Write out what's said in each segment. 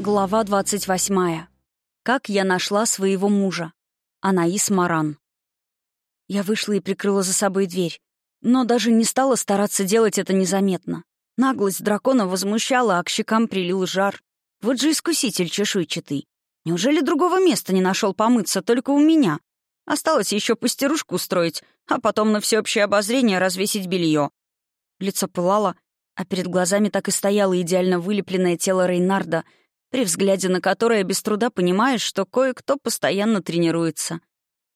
Глава 28. Как я нашла своего мужа. Анаис Маран. Я вышла и прикрыла за собой дверь, но даже не стала стараться делать это незаметно. Наглость дракона возмущала, а к щекам прилил жар. Вот же искуситель чешуйчатый. Неужели другого места не нашел помыться, только у меня? Осталось еще пустерушку устроить, а потом на всеобщее обозрение развесить белье. Лицо пылало, а перед глазами так и стояло идеально вылепленное тело Рейнарда — при взгляде на которое без труда понимаешь, что кое-кто постоянно тренируется.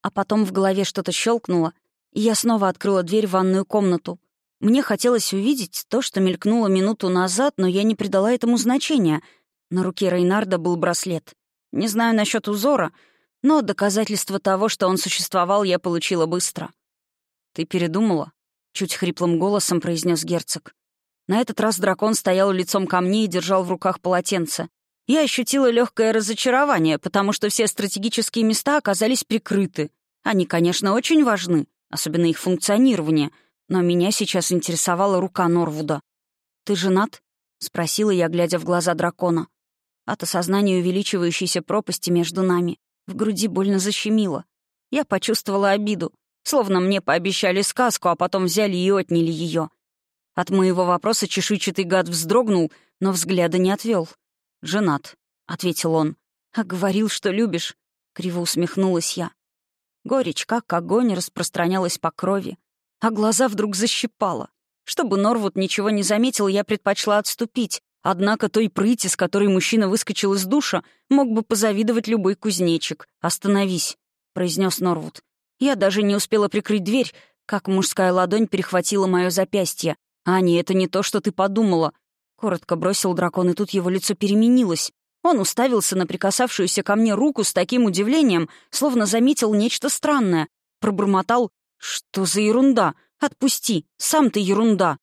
А потом в голове что-то щелкнуло, и я снова открыла дверь в ванную комнату. Мне хотелось увидеть то, что мелькнуло минуту назад, но я не придала этому значения. На руке Рейнарда был браслет. Не знаю насчет узора, но доказательство того, что он существовал, я получила быстро. «Ты передумала?» — чуть хриплым голосом произнес герцог. На этот раз дракон стоял лицом ко мне и держал в руках полотенце. Я ощутила легкое разочарование, потому что все стратегические места оказались прикрыты. Они, конечно, очень важны, особенно их функционирование, но меня сейчас интересовала рука Норвуда. «Ты женат?» — спросила я, глядя в глаза дракона. От осознания увеличивающейся пропасти между нами в груди больно защемило. Я почувствовала обиду, словно мне пообещали сказку, а потом взяли и отняли ее. От моего вопроса чешуйчатый гад вздрогнул, но взгляда не отвел. «Женат», — ответил он. «А говорил, что любишь», — криво усмехнулась я. Горечь, как огонь, распространялась по крови, а глаза вдруг защипала. Чтобы Норвуд ничего не заметил, я предпочла отступить, однако той прыти, с которой мужчина выскочил из душа, мог бы позавидовать любой кузнечик. «Остановись», — произнес Норвуд. Я даже не успела прикрыть дверь, как мужская ладонь перехватила мое запястье. «Аня, это не то, что ты подумала. Коротко бросил дракон, и тут его лицо переменилось. Он уставился на прикасавшуюся ко мне руку с таким удивлением, словно заметил нечто странное. Пробормотал «Что за ерунда? Отпусти! Сам ты ерунда!»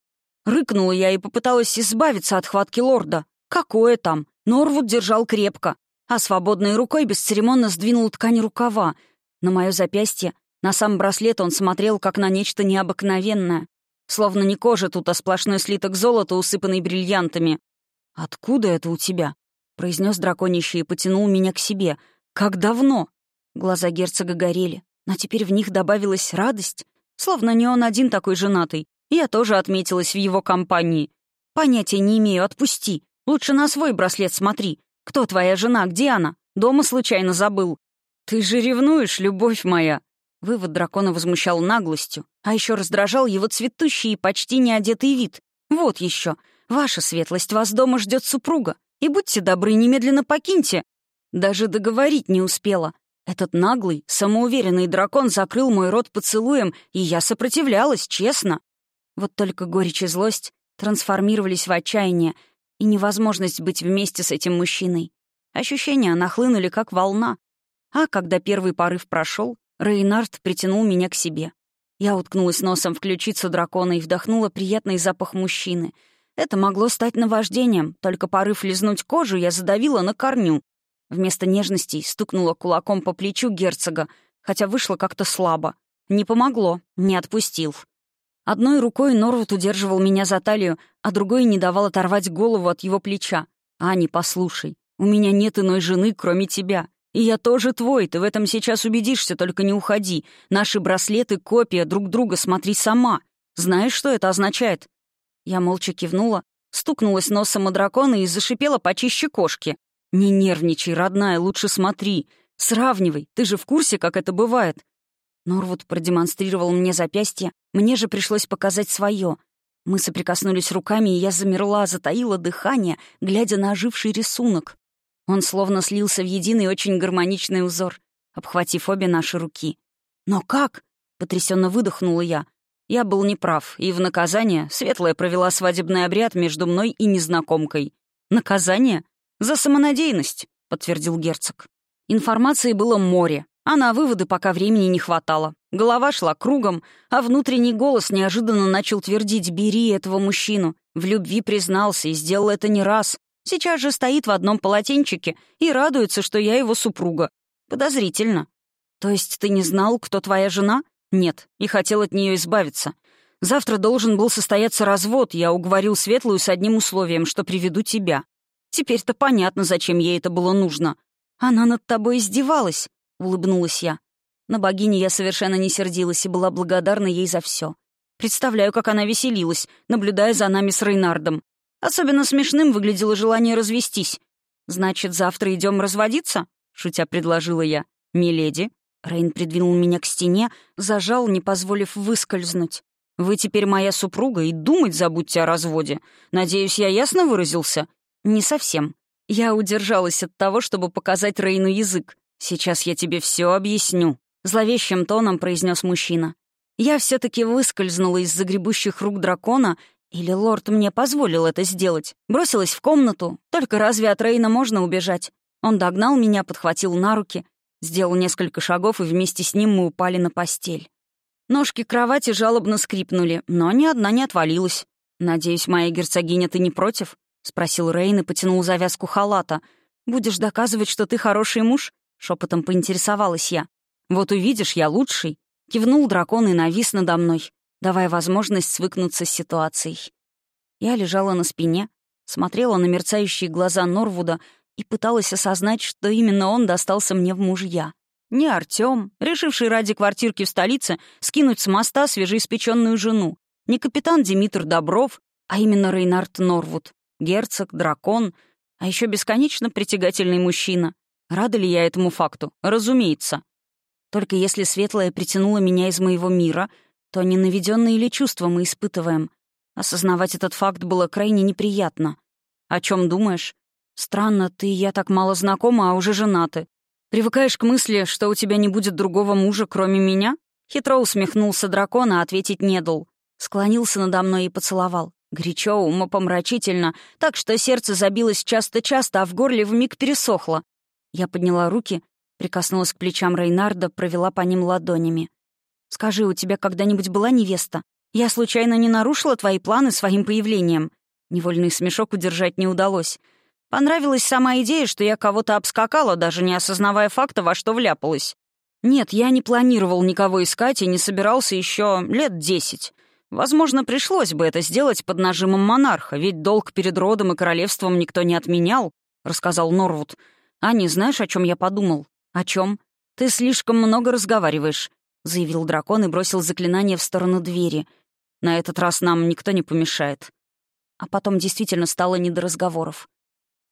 Рыкнула я и попыталась избавиться от хватки лорда. Какое там? Норвуд держал крепко, а свободной рукой бесцеремонно сдвинул ткань рукава. На мое запястье, на сам браслет он смотрел, как на нечто необыкновенное. Словно не кожа тут, а сплошной слиток золота, усыпанный бриллиантами. «Откуда это у тебя?» — произнес драконище и потянул меня к себе. «Как давно?» Глаза герцога горели, но теперь в них добавилась радость. Словно не он один такой женатый. Я тоже отметилась в его компании. «Понятия не имею, отпусти. Лучше на свой браслет смотри. Кто твоя жена, где она? Дома случайно забыл». «Ты же ревнуешь, любовь моя!» Вывод дракона возмущал наглостью, а еще раздражал его цветущий и почти неодетый вид. «Вот еще. Ваша светлость, вас дома ждет супруга. И будьте добры, немедленно покиньте». Даже договорить не успела. Этот наглый, самоуверенный дракон закрыл мой рот поцелуем, и я сопротивлялась, честно. Вот только горечь и злость трансформировались в отчаяние и невозможность быть вместе с этим мужчиной. Ощущения нахлынули, как волна. А когда первый порыв прошел, Рейнард притянул меня к себе. Я уткнулась носом в ключицу дракона и вдохнула приятный запах мужчины. Это могло стать наваждением, только порыв лизнуть кожу я задавила на корню. Вместо нежностей стукнула кулаком по плечу герцога, хотя вышло как-то слабо. Не помогло, не отпустил. Одной рукой Норвуд удерживал меня за талию, а другой не давал оторвать голову от его плеча. «Ани, послушай, у меня нет иной жены, кроме тебя. И я тоже твой, ты в этом сейчас убедишься, только не уходи. Наши браслеты — копия друг друга, смотри сама. Знаешь, что это означает?» Я молча кивнула, стукнулась носом о дракона и зашипела почище кошки. «Не нервничай, родная, лучше смотри. Сравнивай, ты же в курсе, как это бывает». Норвуд продемонстрировал мне запястье, мне же пришлось показать свое. Мы соприкоснулись руками, и я замерла, затаила дыхание, глядя на оживший рисунок. Он словно слился в единый очень гармоничный узор, обхватив обе наши руки. «Но как?» — потрясенно выдохнула я. Я был неправ, и в наказание Светлая провела свадебный обряд между мной и незнакомкой. «Наказание? За самонадеянность», — подтвердил герцог. Информации было море, а на выводы пока времени не хватало. Голова шла кругом, а внутренний голос неожиданно начал твердить «бери этого мужчину». В любви признался и сделал это не раз. Сейчас же стоит в одном полотенчике и радуется, что я его супруга. Подозрительно. То есть ты не знал, кто твоя жена? Нет, и хотел от нее избавиться. Завтра должен был состояться развод, я уговорил Светлую с одним условием, что приведу тебя. Теперь-то понятно, зачем ей это было нужно. Она над тобой издевалась, — улыбнулась я. На богине я совершенно не сердилась и была благодарна ей за все. Представляю, как она веселилась, наблюдая за нами с Рейнардом. Особенно смешным выглядело желание развестись. «Значит, завтра идем разводиться?» — шутя предложила я. «Миледи?» Рейн придвинул меня к стене, зажал, не позволив выскользнуть. «Вы теперь моя супруга, и думать забудьте о разводе. Надеюсь, я ясно выразился?» «Не совсем. Я удержалась от того, чтобы показать Рейну язык. Сейчас я тебе все объясню», — зловещим тоном произнес мужчина. Я все таки выскользнула из загребущих рук дракона, или лорд мне позволил это сделать. Бросилась в комнату. Только разве от Рейна можно убежать? Он догнал меня, подхватил на руки, сделал несколько шагов, и вместе с ним мы упали на постель. Ножки кровати жалобно скрипнули, но ни одна не отвалилась. «Надеюсь, моя герцогиня, ты не против?» — спросил Рейн и потянул завязку халата. «Будешь доказывать, что ты хороший муж?» — шепотом поинтересовалась я. «Вот увидишь, я лучший». Кивнул дракон и навис надо мной, давая возможность свыкнуться с ситуацией. Я лежала на спине, смотрела на мерцающие глаза Норвуда и пыталась осознать, что именно он достался мне в мужья. Не Артём, решивший ради квартирки в столице скинуть с моста свежеиспеченную жену, не капитан Димитр Добров, а именно Рейнард Норвуд, герцог, дракон, а еще бесконечно притягательный мужчина. Рада ли я этому факту? Разумеется. Только если светлое притянуло меня из моего мира, то ненавиденные ли чувства мы испытываем? Осознавать этот факт было крайне неприятно. О чем думаешь? Странно, ты и я так мало знакомы, а уже женаты. Привыкаешь к мысли, что у тебя не будет другого мужа, кроме меня? Хитро усмехнулся дракон, а ответить не дал. Склонился надо мной и поцеловал. Горячо, умопомрачительно, так что сердце забилось часто-часто, а в горле вмиг пересохло. Я подняла руки Прикоснулась к плечам Рейнарда, провела по ним ладонями. «Скажи, у тебя когда-нибудь была невеста? Я случайно не нарушила твои планы своим появлением?» Невольный смешок удержать не удалось. Понравилась сама идея, что я кого-то обскакала, даже не осознавая факта, во что вляпалась. Нет, я не планировал никого искать и не собирался еще лет десять. Возможно, пришлось бы это сделать под нажимом монарха, ведь долг перед родом и королевством никто не отменял, — рассказал Норвуд. Не знаешь, о чем я подумал? «О чем? Ты слишком много разговариваешь», — заявил дракон и бросил заклинание в сторону двери. «На этот раз нам никто не помешает». А потом действительно стало не до разговоров.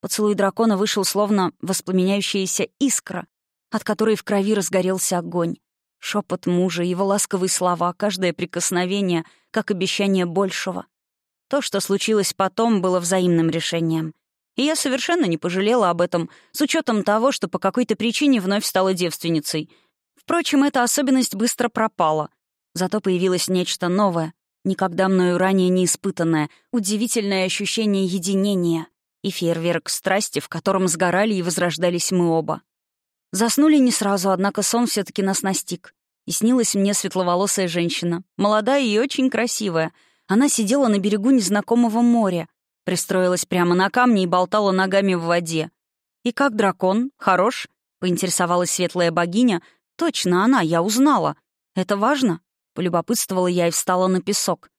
Поцелуй дракона вышел словно воспламеняющаяся искра, от которой в крови разгорелся огонь. Шепот мужа, его ласковые слова, каждое прикосновение, как обещание большего. То, что случилось потом, было взаимным решением. И я совершенно не пожалела об этом, с учетом того, что по какой-то причине вновь стала девственницей. Впрочем, эта особенность быстро пропала. Зато появилось нечто новое, никогда мною ранее не испытанное, удивительное ощущение единения и фейерверк страсти, в котором сгорали и возрождались мы оба. Заснули не сразу, однако сон все таки нас настиг. И снилась мне светловолосая женщина, молодая и очень красивая. Она сидела на берегу незнакомого моря, Пристроилась прямо на камне и болтала ногами в воде. «И как дракон? Хорош?» — поинтересовалась светлая богиня. «Точно она, я узнала. Это важно?» — полюбопытствовала я и встала на песок.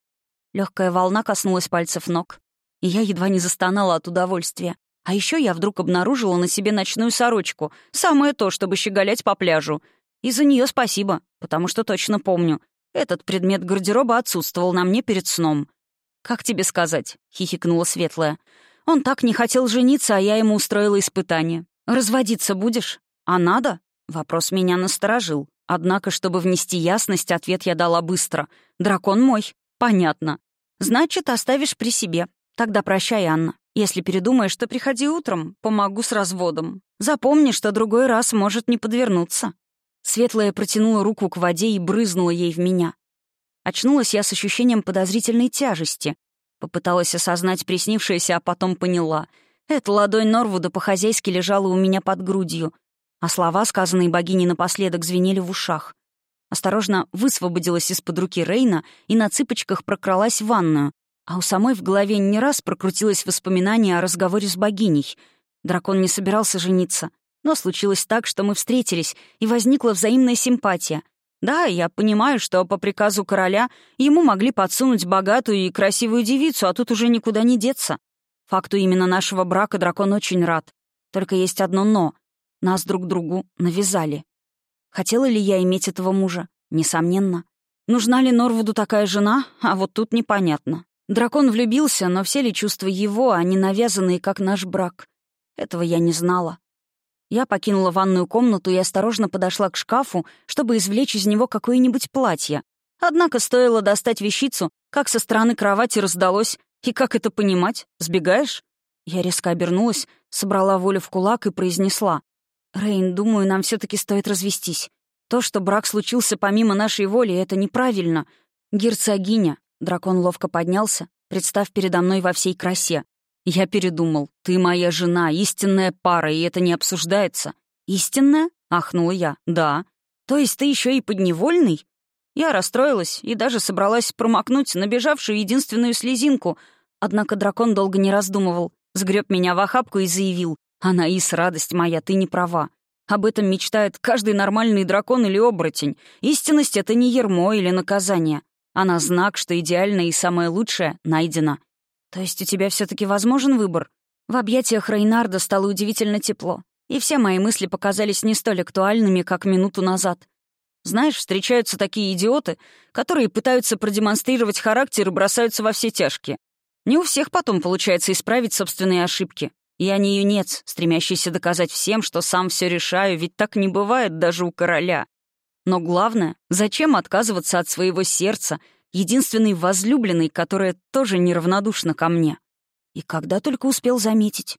Легкая волна коснулась пальцев ног, и я едва не застонала от удовольствия. А еще я вдруг обнаружила на себе ночную сорочку. Самое то, чтобы щеголять по пляжу. И за нее спасибо, потому что точно помню. Этот предмет гардероба отсутствовал на мне перед сном. «Как тебе сказать?» — хихикнула Светлая. «Он так не хотел жениться, а я ему устроила испытание. Разводиться будешь? А надо?» Вопрос меня насторожил. Однако, чтобы внести ясность, ответ я дала быстро. «Дракон мой». «Понятно. Значит, оставишь при себе. Тогда прощай, Анна. Если передумаешь, то приходи утром, помогу с разводом. Запомни, что другой раз может не подвернуться». Светлая протянула руку к воде и брызнула ей в меня. Очнулась я с ощущением подозрительной тяжести. Попыталась осознать приснившееся, а потом поняла. Эта ладонь Норвуда по-хозяйски лежала у меня под грудью, а слова, сказанные богиней напоследок, звенели в ушах. Осторожно высвободилась из-под руки Рейна и на цыпочках прокралась в ванную, а у самой в голове не раз прокрутилось воспоминание о разговоре с богиней. Дракон не собирался жениться, но случилось так, что мы встретились, и возникла взаимная симпатия. Да, я понимаю, что по приказу короля ему могли подсунуть богатую и красивую девицу, а тут уже никуда не деться. Факту именно нашего брака дракон очень рад. Только есть одно «но». Нас друг другу навязали. Хотела ли я иметь этого мужа? Несомненно. Нужна ли Норвуду такая жена? А вот тут непонятно. Дракон влюбился, но все ли чувства его, а не навязанные, как наш брак? Этого я не знала. Я покинула ванную комнату и осторожно подошла к шкафу, чтобы извлечь из него какое-нибудь платье. Однако стоило достать вещицу, как со стороны кровати раздалось. И как это понимать? Сбегаешь? Я резко обернулась, собрала волю в кулак и произнесла. «Рейн, думаю, нам все таки стоит развестись. То, что брак случился помимо нашей воли, это неправильно. Герцогиня». Дракон ловко поднялся, представ передо мной во всей красе. Я передумал. Ты моя жена, истинная пара, и это не обсуждается. Истинная? Ахнула я. Да. То есть ты еще и подневольный? Я расстроилась и даже собралась промокнуть набежавшую единственную слезинку. Однако дракон долго не раздумывал, сгреб меня в охапку и заявил. «Анаис, радость моя, ты не права. Об этом мечтает каждый нормальный дракон или оборотень. Истинность — это не ермо или наказание. Она знак, что идеальное и самое лучшее найдено. «То есть у тебя все таки возможен выбор?» В объятиях Рейнарда стало удивительно тепло, и все мои мысли показались не столь актуальными, как минуту назад. Знаешь, встречаются такие идиоты, которые пытаются продемонстрировать характер и бросаются во все тяжкие. Не у всех потом получается исправить собственные ошибки. Я не юнец, стремящийся доказать всем, что сам все решаю, ведь так не бывает даже у короля. Но главное, зачем отказываться от своего сердца единственной возлюбленной, которая тоже неравнодушна ко мне. И когда только успел заметить.